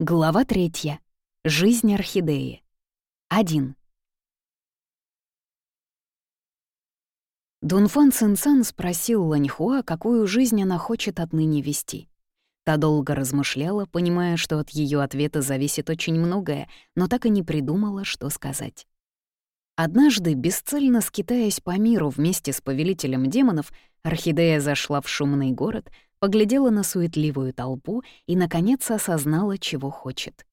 Глава третья. Жизнь орхидеи. 1. Дунфан Цинцан спросил Ланьхуа, какую жизнь она хочет отныне вести. Та долго размышляла, понимая, что от ее ответа зависит очень многое, но так и не придумала, что сказать. Однажды, бесцельно скитаясь по миру вместе с повелителем демонов, орхидея зашла в шумный город — поглядела на суетливую толпу и, наконец, осознала, чего хочет.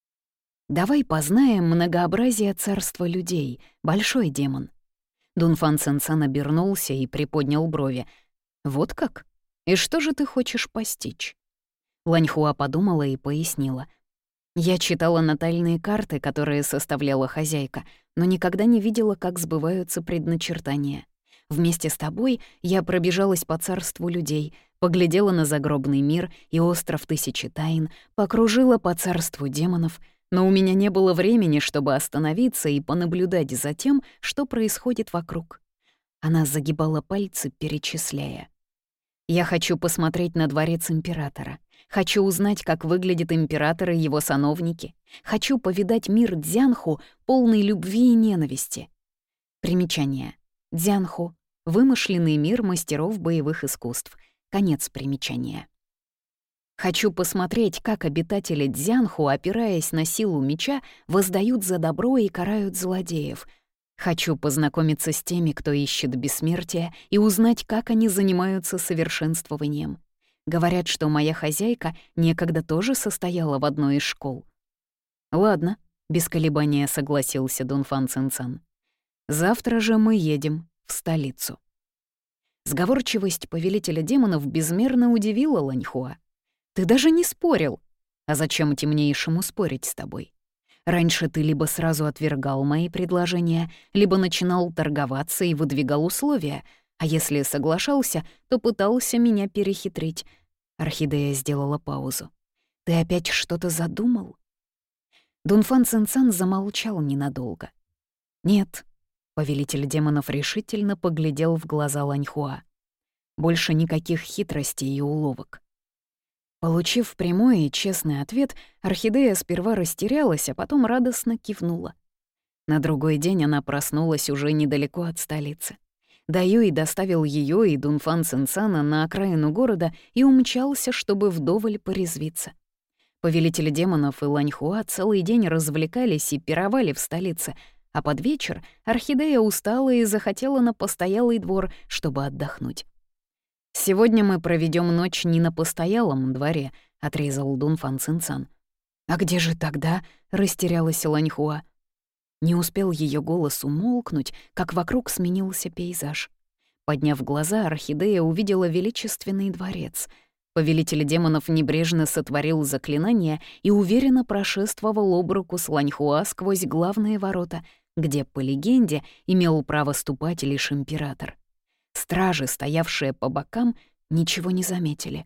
«Давай познаем многообразие царства людей, большой демон». Дунфан Сенсан обернулся и приподнял брови. «Вот как? И что же ты хочешь постичь?» Ланьхуа подумала и пояснила. «Я читала натальные карты, которые составляла хозяйка, но никогда не видела, как сбываются предначертания. Вместе с тобой я пробежалась по царству людей, поглядела на загробный мир и остров Тысячи Тайн, покружила по царству демонов, но у меня не было времени, чтобы остановиться и понаблюдать за тем, что происходит вокруг. Она загибала пальцы, перечисляя. «Я хочу посмотреть на дворец императора. Хочу узнать, как выглядят императоры и его сановники. Хочу повидать мир Дзянху, полный любви и ненависти». Примечание. Дзянху — вымышленный мир мастеров боевых искусств — Конец примечания. Хочу посмотреть, как обитатели Дзянху, опираясь на силу меча, воздают за добро и карают злодеев. Хочу познакомиться с теми, кто ищет бессмертия, и узнать, как они занимаются совершенствованием. Говорят, что моя хозяйка некогда тоже состояла в одной из школ. «Ладно», — без колебания согласился Дунфан Цинцан. «Завтра же мы едем в столицу». Сговорчивость повелителя демонов безмерно удивила Ланьхуа. «Ты даже не спорил. А зачем темнейшему спорить с тобой? Раньше ты либо сразу отвергал мои предложения, либо начинал торговаться и выдвигал условия, а если соглашался, то пытался меня перехитрить». Орхидея сделала паузу. «Ты опять что-то задумал?» Дунфан Цинцан замолчал ненадолго. «Нет, Повелитель демонов решительно поглядел в глаза Ланьхуа. Больше никаких хитростей и уловок. Получив прямой и честный ответ, Орхидея сперва растерялась, а потом радостно кивнула. На другой день она проснулась уже недалеко от столицы. Даюй доставил ее и Дунфан Сенсана на окраину города и умчался, чтобы вдоволь порезвиться. Повелители демонов и Ланьхуа целый день развлекались и пировали в столице — а под вечер орхидея устала и захотела на постоялый двор, чтобы отдохнуть. «Сегодня мы проведем ночь не на постоялом дворе», — отрезал Дунфан Цинцан. «А где же тогда?» — растерялась Ланьхуа. Не успел ее голос умолкнуть, как вокруг сменился пейзаж. Подняв глаза, орхидея увидела величественный дворец. Повелитель демонов небрежно сотворил заклинание и уверенно прошествовал об руку с Ланьхуа сквозь главные ворота — где, по легенде, имел право ступать лишь император. Стражи, стоявшие по бокам, ничего не заметили.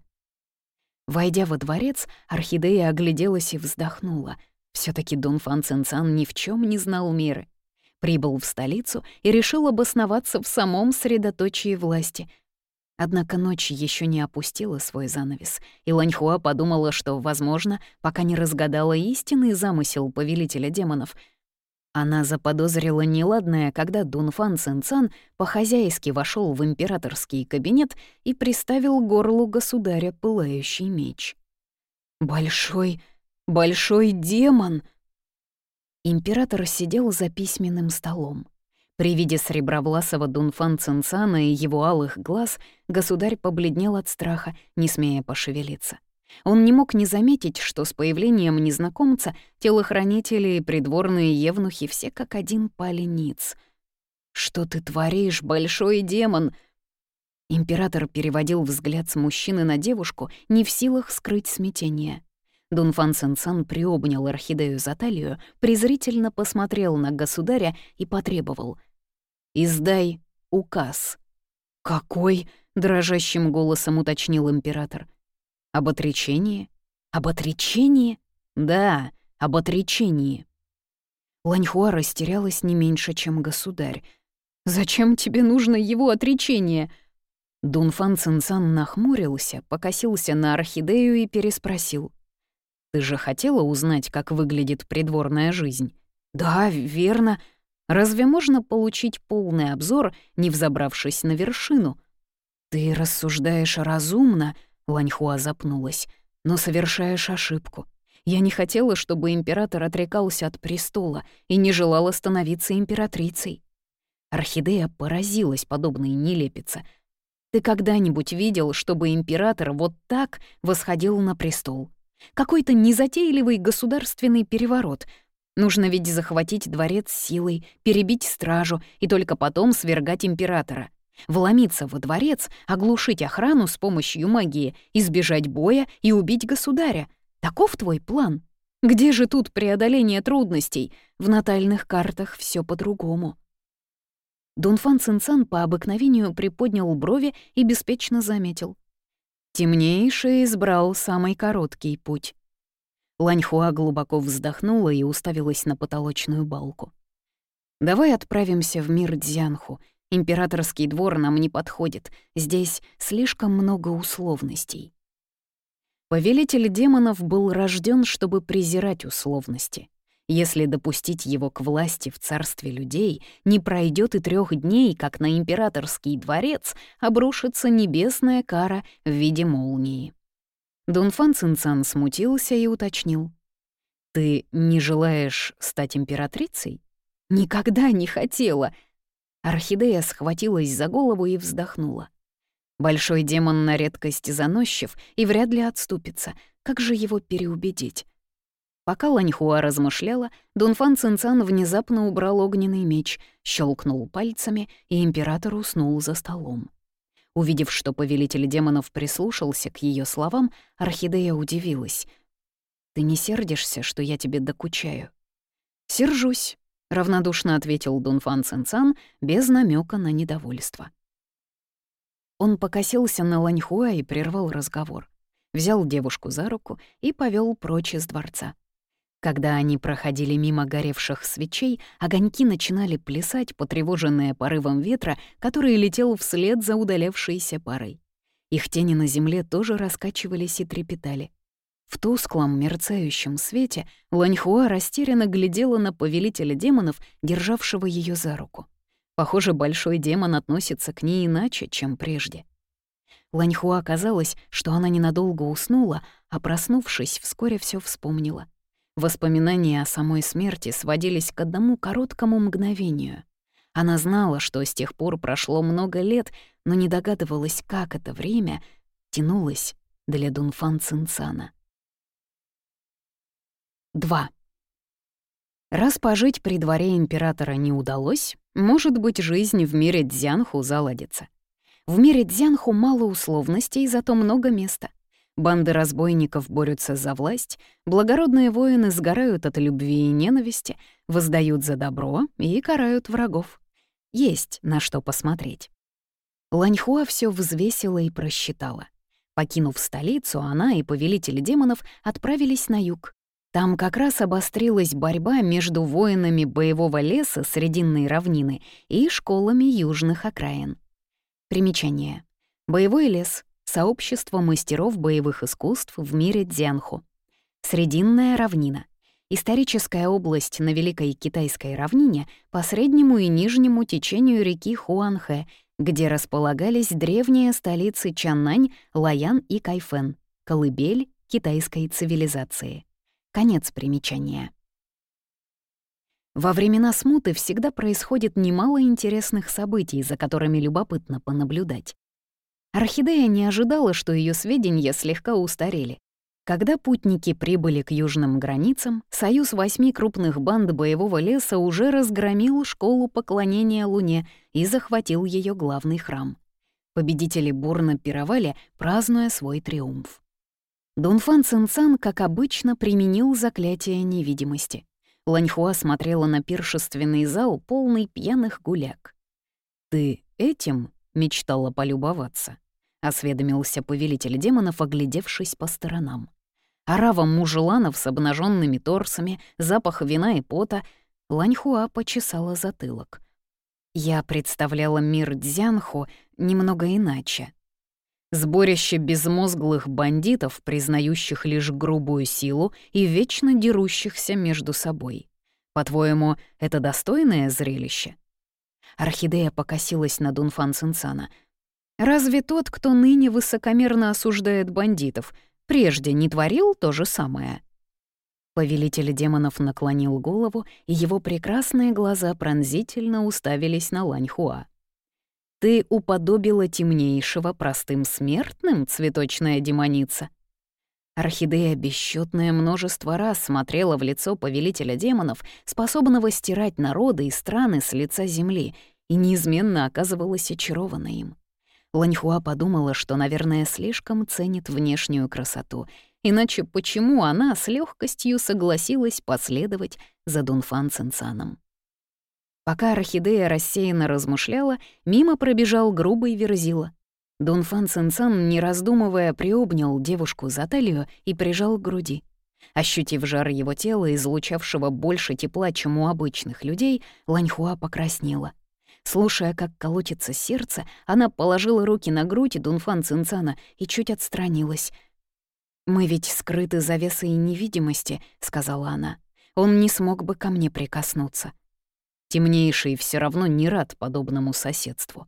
Войдя во дворец, орхидея огляделась и вздохнула. все таки Дон Фан Цинцан ни в чем не знал меры. Прибыл в столицу и решил обосноваться в самом средоточии власти. Однако ночь еще не опустила свой занавес, и Ланьхуа подумала, что, возможно, пока не разгадала истинный замысел повелителя демонов — она заподозрила неладное, когда Дунфан Цинцан по-хозяйски вошел в императорский кабинет и приставил горлу государя пылающий меч. «Большой, большой демон!» Император сидел за письменным столом. При виде сребровласого Дунфан Цинцана и его алых глаз государь побледнел от страха, не смея пошевелиться. Он не мог не заметить, что с появлением незнакомца телохранители и придворные евнухи все как один пали ниц. «Что ты творишь, большой демон?» Император переводил взгляд с мужчины на девушку, не в силах скрыть смятение. Дунфан Сенсан приобнял орхидею за талию, презрительно посмотрел на государя и потребовал. «Издай указ». «Какой?» — дрожащим голосом уточнил император. Об отречении? Об отречении? Да, об отречении. Ланьхуа растерялась не меньше, чем государь. «Зачем тебе нужно его отречение?» Дунфан Цинцан нахмурился, покосился на орхидею и переспросил. Ты же хотела узнать, как выглядит придворная жизнь? Да, верно. Разве можно получить полный обзор, не взобравшись на вершину? Ты рассуждаешь разумно, Ланьхуа запнулась, но совершаешь ошибку. Я не хотела, чтобы император отрекался от престола и не желала становиться императрицей. Орхидея поразилась подобной нелепице. Ты когда-нибудь видел, чтобы император вот так восходил на престол? Какой-то незатейливый государственный переворот. Нужно ведь захватить дворец силой, перебить стражу и только потом свергать императора. Вломиться во дворец, оглушить охрану с помощью магии, избежать боя и убить государя. Таков твой план? Где же тут преодоление трудностей? В натальных картах все по-другому. Дунфан Цинцан по обыкновению приподнял брови и беспечно заметил. Темнейший избрал самый короткий путь. Ланьхуа глубоко вздохнула и уставилась на потолочную балку. «Давай отправимся в мир Дзянху. Императорский двор нам не подходит. Здесь слишком много условностей». Повелитель демонов был рожден, чтобы презирать условности. Если допустить его к власти в царстве людей, не пройдет и трех дней, как на императорский дворец обрушится небесная кара в виде молнии. Дунфан Цинцан смутился и уточнил. «Ты не желаешь стать императрицей?» «Никогда не хотела!» Орхидея схватилась за голову и вздохнула. Большой демон на редкость заносчив и вряд ли отступится. Как же его переубедить? Пока Ланьхуа размышляла, Дунфан Цинцан внезапно убрал огненный меч, щелкнул пальцами, и император уснул за столом. Увидев, что повелитель демонов прислушался к ее словам, Орхидея удивилась. «Ты не сердишься, что я тебе докучаю?» «Сержусь», — равнодушно ответил Дунфан Цинцан без намека на недовольство. Он покосился на Ланьхуа и прервал разговор. Взял девушку за руку и повел прочь из дворца. Когда они проходили мимо горевших свечей, огоньки начинали плясать, потревоженные порывом ветра, который летел вслед за удалявшейся парой. Их тени на земле тоже раскачивались и трепетали. В тусклом, мерцающем свете Ланьхуа растерянно глядела на повелителя демонов, державшего ее за руку. Похоже, большой демон относится к ней иначе, чем прежде. Ланьхуа казалось, что она ненадолго уснула, а проснувшись, вскоре все вспомнила — Воспоминания о самой смерти сводились к одному короткому мгновению. Она знала, что с тех пор прошло много лет, но не догадывалась, как это время тянулось для Дунфан Цинцана. 2. Раз пожить при дворе императора не удалось, может быть, жизнь в мире Дзянху заладится. В мире Дзянху мало условностей, зато много места. Банды разбойников борются за власть, благородные воины сгорают от любви и ненависти, воздают за добро и карают врагов. Есть на что посмотреть. Ланьхуа все взвесила и просчитала. Покинув столицу, она и повелитель демонов отправились на юг. Там как раз обострилась борьба между воинами боевого леса Срединной равнины и школами южных окраин. Примечание. Боевой лес Сообщество мастеров боевых искусств в мире Дзянху. Срединная равнина. Историческая область на Великой Китайской равнине по среднему и нижнему течению реки Хуанхэ, где располагались древние столицы Чаннань, Лаян и Кайфэн, колыбель китайской цивилизации. Конец примечания. Во времена смуты всегда происходит немало интересных событий, за которыми любопытно понаблюдать. Орхидея не ожидала, что ее сведения слегка устарели. Когда путники прибыли к южным границам, союз восьми крупных банд боевого леса уже разгромил школу поклонения Луне и захватил ее главный храм. Победители бурно пировали, празднуя свой триумф. Дунфан Цинцан, как обычно, применил заклятие невидимости. Ланьхуа смотрела на пиршественный зал, полный пьяных гуляк. «Ты этим мечтала полюбоваться», — осведомился повелитель демонов, оглядевшись по сторонам. Арава мужеланов с обнаженными торсами, запах вина и пота, Ланьхуа почесала затылок. Я представляла мир Дзянху немного иначе. Сборище безмозглых бандитов, признающих лишь грубую силу и вечно дерущихся между собой. По-твоему, это достойное зрелище? Орхидея покосилась на Дунфан Цинцана. Разве тот, кто ныне высокомерно осуждает бандитов, прежде не творил то же самое? Повелитель демонов наклонил голову, и его прекрасные глаза пронзительно уставились на Ланьхуа. «Ты уподобила темнейшего простым смертным, цветочная демоница?» Орхидея бесчетное множество раз смотрела в лицо повелителя демонов, способного стирать народы и страны с лица земли, и неизменно оказывалась очарована им. Ланьхуа подумала, что, наверное, слишком ценит внешнюю красоту, иначе почему она с легкостью согласилась последовать за Дунфан Цинцаном? Пока Орхидея рассеянно размышляла, мимо пробежал грубый верзила. Дунфан Цинцан, не раздумывая, приобнял девушку за талию и прижал к груди. Ощутив жар его тела, излучавшего больше тепла, чем у обычных людей, Ланьхуа покраснела. Слушая, как колотится сердце, она положила руки на грудь Дунфан Цинцана и чуть отстранилась. «Мы ведь скрыты завесой невидимости», — сказала она. «Он не смог бы ко мне прикоснуться». Темнейший все равно не рад подобному соседству.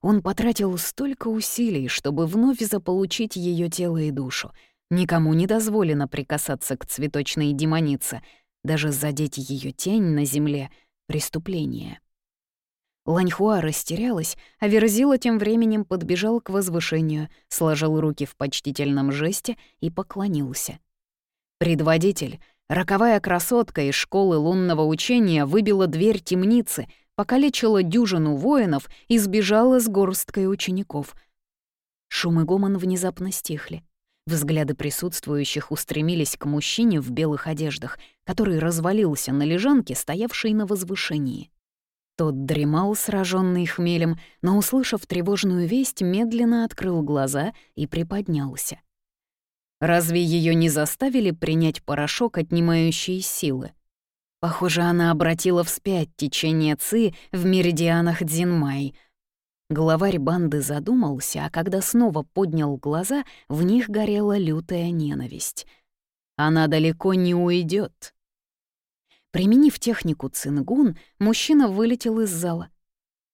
Он потратил столько усилий, чтобы вновь заполучить ее тело и душу. Никому не дозволено прикасаться к цветочной демонице, даже задеть ее тень на земле — преступление. Ланьхуа растерялась, а Верзила тем временем подбежал к возвышению, сложил руки в почтительном жесте и поклонился. Предводитель, роковая красотка из школы лунного учения, выбила дверь темницы — покалечила дюжину воинов и сбежала с горсткой учеников. Шум и гомон внезапно стихли. Взгляды присутствующих устремились к мужчине в белых одеждах, который развалился на лежанке, стоявшей на возвышении. Тот дремал, сраженный хмелем, но, услышав тревожную весть, медленно открыл глаза и приподнялся. Разве ее не заставили принять порошок, отнимающий силы? Похоже, она обратила вспять течение Ци в меридианах Дзинмай. Главарь банды задумался, а когда снова поднял глаза, в них горела лютая ненависть. Она далеко не уйдет. Применив технику цингун, мужчина вылетел из зала.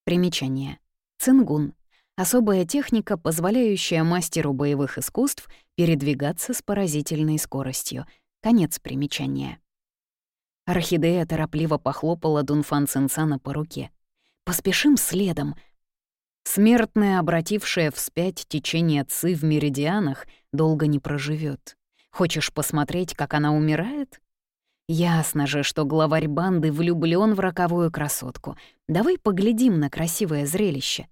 Примечание. Цингун — особая техника, позволяющая мастеру боевых искусств передвигаться с поразительной скоростью. Конец примечания. Орхидея торопливо похлопала Дунфан Цинцана по руке. «Поспешим следом!» Смертная, обратившая вспять течение ци в меридианах, долго не проживет. Хочешь посмотреть, как она умирает? Ясно же, что главарь банды влюблен в роковую красотку. Давай поглядим на красивое зрелище.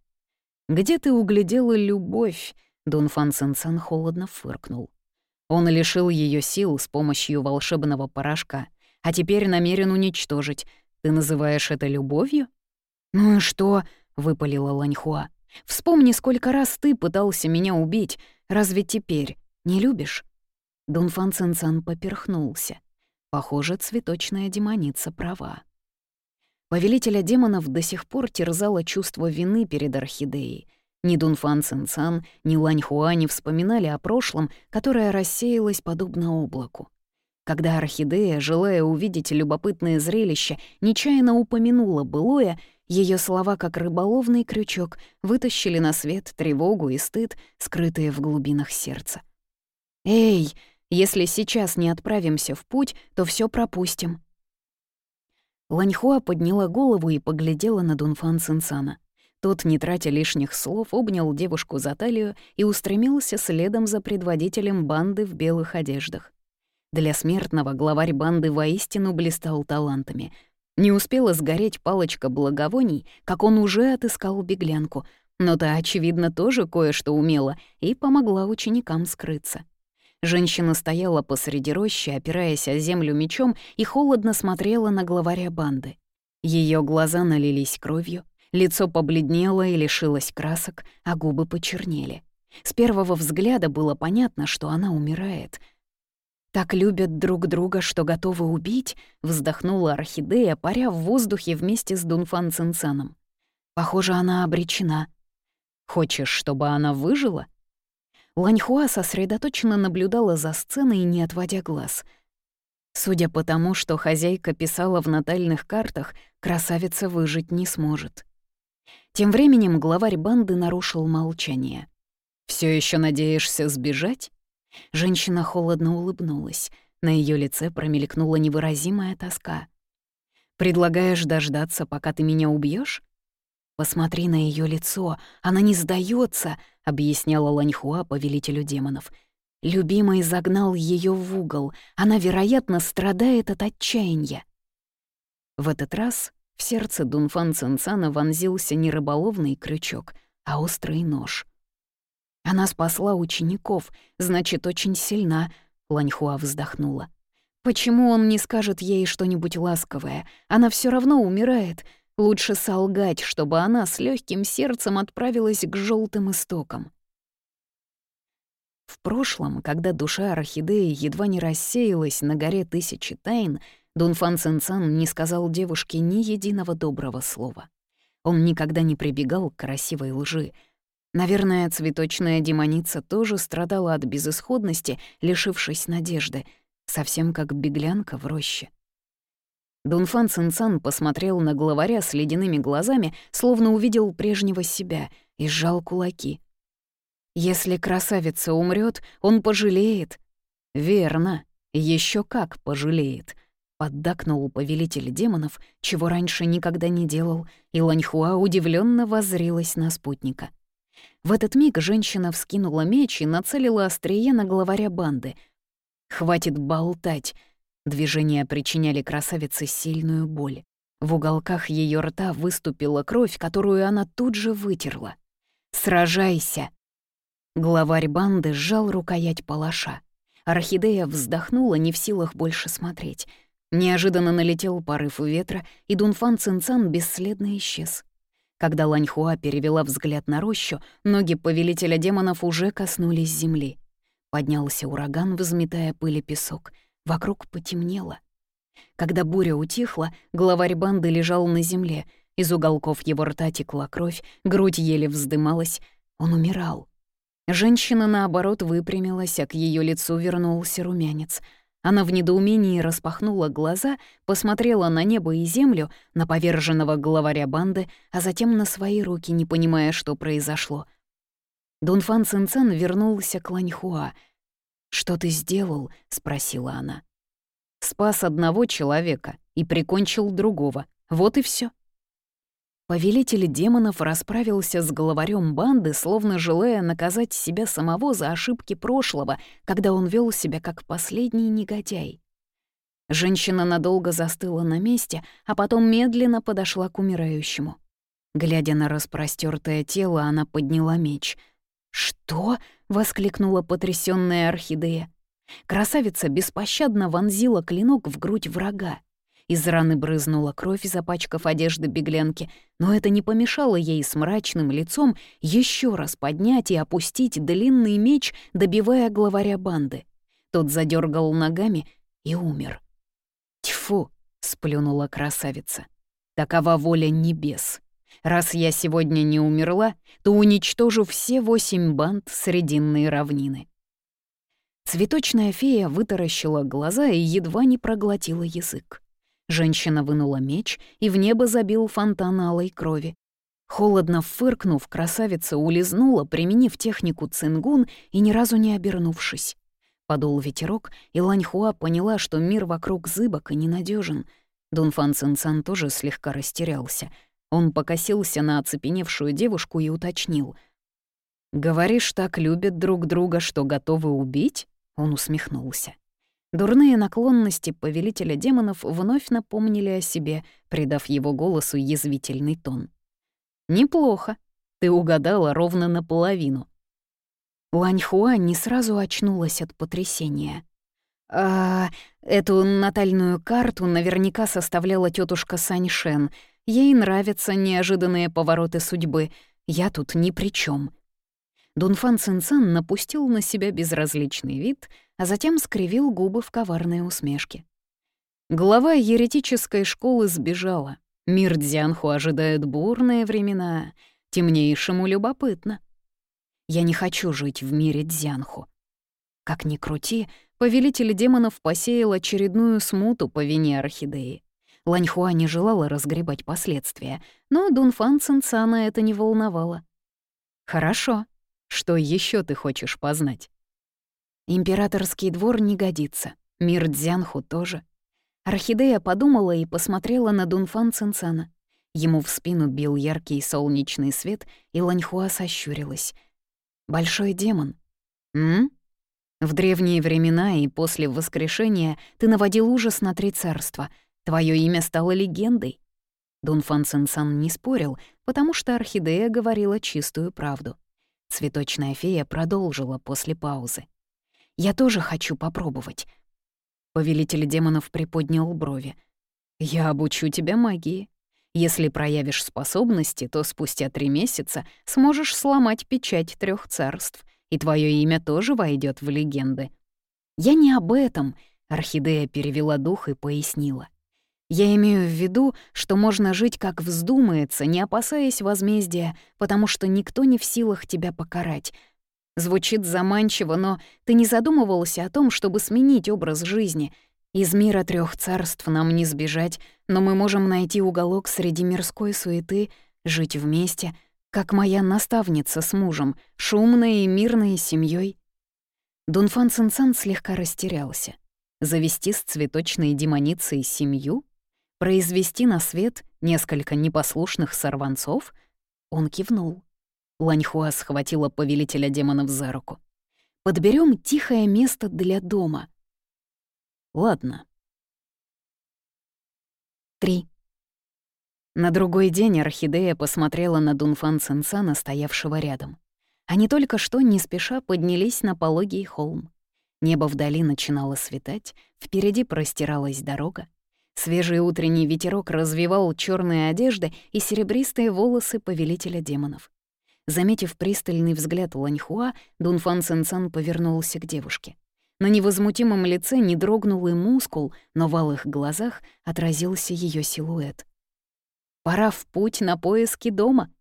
«Где ты углядела любовь?» — Дунфан Цинцан холодно фыркнул. Он лишил ее сил с помощью волшебного порошка — а теперь намерен уничтожить. Ты называешь это любовью?» «Ну и что?» — выпалила Ланьхуа. «Вспомни, сколько раз ты пытался меня убить. Разве теперь не любишь?» Дунфан Цинцан поперхнулся. Похоже, цветочная демоница права. Повелителя демонов до сих пор терзало чувство вины перед орхидеей. Ни Дунфан Цинцан, ни Ланьхуа не вспоминали о прошлом, которое рассеялось подобно облаку. Когда орхидея, желая увидеть любопытное зрелище, нечаянно упомянула былое, ее слова, как рыболовный крючок, вытащили на свет тревогу и стыд, скрытые в глубинах сердца. «Эй, если сейчас не отправимся в путь, то все пропустим». Ланьхуа подняла голову и поглядела на Дунфан Цинцана. Тот, не тратя лишних слов, обнял девушку за талию и устремился следом за предводителем банды в белых одеждах. Для смертного главарь банды воистину блистал талантами. Не успела сгореть палочка благовоний, как он уже отыскал беглянку, но та, очевидно, тоже кое-что умела и помогла ученикам скрыться. Женщина стояла посреди рощи, опираясь о землю мечом, и холодно смотрела на главаря банды. Ее глаза налились кровью, лицо побледнело и лишилось красок, а губы почернели. С первого взгляда было понятно, что она умирает — «Так любят друг друга, что готовы убить?» — вздохнула орхидея, паря в воздухе вместе с Дунфан Цинцаном. «Похоже, она обречена. Хочешь, чтобы она выжила?» Ланьхуа сосредоточенно наблюдала за сценой, не отводя глаз. Судя по тому, что хозяйка писала в натальных картах, красавица выжить не сможет. Тем временем главарь банды нарушил молчание. Все еще надеешься сбежать?» Женщина холодно улыбнулась. На ее лице промелькнула невыразимая тоска. «Предлагаешь дождаться, пока ты меня убьешь? «Посмотри на ее лицо, она не сдается, объясняла Ланьхуа повелителю демонов. Любимый загнал ее в угол, она, вероятно, страдает от отчаяния. В этот раз в сердце Дунфан Цинцана вонзился не рыболовный крючок, а острый нож. Она спасла учеников, значит, очень сильна, Ланьхуа вздохнула. Почему он не скажет ей что-нибудь ласковое? Она все равно умирает. Лучше солгать, чтобы она с легким сердцем отправилась к желтым истокам. В прошлом, когда душа орхидеи едва не рассеялась на горе Тысячи Тайн, Дунфан Цинцан не сказал девушке ни единого доброго слова. Он никогда не прибегал к красивой лжи. Наверное, цветочная демоница тоже страдала от безысходности, лишившись надежды, совсем как беглянка в роще. Дунфан Цинцан посмотрел на главаря с ледяными глазами, словно увидел прежнего себя, и сжал кулаки. «Если красавица умрет, он пожалеет». «Верно, еще как пожалеет», — поддакнул повелитель демонов, чего раньше никогда не делал, и Ланьхуа удивленно воззрилась на спутника. В этот миг женщина вскинула меч и нацелила острие на главаря банды. «Хватит болтать», Движения причиняли красавице сильную боль. В уголках ее рта выступила кровь, которую она тут же вытерла. «Сражайся!» Главарь банды сжал рукоять палаша. Орхидея вздохнула, не в силах больше смотреть. Неожиданно налетел порыв ветра, и Дунфан Цинцан бесследно исчез. Когда Ланьхуа перевела взгляд на рощу, ноги повелителя демонов уже коснулись земли. Поднялся ураган, взметая пыль и песок — Вокруг потемнело. Когда буря утихла, главарь банды лежал на земле. Из уголков его рта текла кровь, грудь еле вздымалась. Он умирал. Женщина, наоборот, выпрямилась, а к ее лицу вернулся румянец. Она в недоумении распахнула глаза, посмотрела на небо и землю, на поверженного главаря банды, а затем на свои руки, не понимая, что произошло. Дунфан Цинцен вернулся к Ланьхуа — «Что ты сделал?» — спросила она. «Спас одного человека и прикончил другого. Вот и все. Повелитель демонов расправился с главарем банды, словно желая наказать себя самого за ошибки прошлого, когда он вел себя как последний негодяй. Женщина надолго застыла на месте, а потом медленно подошла к умирающему. Глядя на распростертое тело, она подняла меч. «Что?» — воскликнула потрясённая орхидея. Красавица беспощадно вонзила клинок в грудь врага. Из раны брызнула кровь, запачкав одежды беглянки, но это не помешало ей с мрачным лицом еще раз поднять и опустить длинный меч, добивая главаря банды. Тот задергал ногами и умер. «Тьфу!» — сплюнула красавица. «Такова воля небес!» Раз я сегодня не умерла, то уничтожу все восемь банд Срединной равнины. Цветочная фея вытаращила глаза и едва не проглотила язык. Женщина вынула меч, и в небо забил фонтан алой крови. Холодно фыркнув, красавица улизнула, применив технику цингун и ни разу не обернувшись. Подул ветерок, и Ланьхуа поняла, что мир вокруг зыбок и ненадежен. Дунфан Цинцан тоже слегка растерялся — он покосился на оцепеневшую девушку и уточнил. «Говоришь, так любят друг друга, что готовы убить?» Он усмехнулся. Дурные наклонности повелителя демонов вновь напомнили о себе, придав его голосу язвительный тон. «Неплохо. Ты угадала ровно наполовину». Ланьхуа не сразу очнулась от потрясения. «А, эту натальную карту наверняка составляла тетушка Саньшен», Ей нравятся неожиданные повороты судьбы. Я тут ни при чем. Дунфан Цинцан напустил на себя безразличный вид, а затем скривил губы в коварной усмешке. Глава еретической школы сбежала. Мир Дзянху ожидает бурные времена. Темнейшему любопытно. Я не хочу жить в мире Дзянху. Как ни крути, повелитель демонов посеял очередную смуту по вине орхидеи. Ланьхуа не желала разгребать последствия, но Дунфан Цинцана это не волновало. «Хорошо. Что еще ты хочешь познать?» «Императорский двор не годится. Мир Дзянху тоже». Орхидея подумала и посмотрела на Дунфан Цинцана. Ему в спину бил яркий солнечный свет, и Ланьхуа сощурилась. «Большой демон». «М?» В древние времена и после воскрешения ты наводил ужас на три царства. Твое имя стало легендой. Дунфан Цинсан не спорил, потому что орхидея говорила чистую правду. Цветочная фея продолжила после паузы. «Я тоже хочу попробовать». Повелитель демонов приподнял брови. «Я обучу тебя магии. Если проявишь способности, то спустя три месяца сможешь сломать печать трех царств — и твое имя тоже войдет в легенды. Я не об этом, Орхидея перевела дух и пояснила. Я имею в виду, что можно жить как вздумается, не опасаясь возмездия, потому что никто не в силах тебя покарать. Звучит заманчиво, но ты не задумывался о том, чтобы сменить образ жизни. Из мира трех царств нам не сбежать, но мы можем найти уголок среди мирской суеты, жить вместе — как моя наставница с мужем, шумной и мирной семьей. Дунфан Цинцан слегка растерялся. Завести с цветочной демоницей семью? Произвести на свет несколько непослушных сорванцов? Он кивнул. Ланьхуа схватила повелителя демонов за руку. «Подберем тихое место для дома». «Ладно». Три. На другой день Орхидея посмотрела на Дунфан Цинцана, стоявшего рядом. Они только что не спеша поднялись на пологий холм. Небо вдали начинало светать, впереди простиралась дорога. Свежий утренний ветерок развивал черные одежды и серебристые волосы повелителя демонов. Заметив пристальный взгляд Ланьхуа, Дунфан Цинцан повернулся к девушке. На невозмутимом лице не дрогнул и мускул, но в алых глазах отразился ее силуэт. Пора в путь на поиски дома.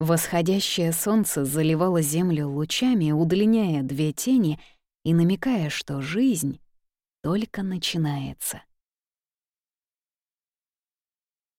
Восходящее солнце заливало землю лучами, удлиняя две тени и намекая, что жизнь только начинается.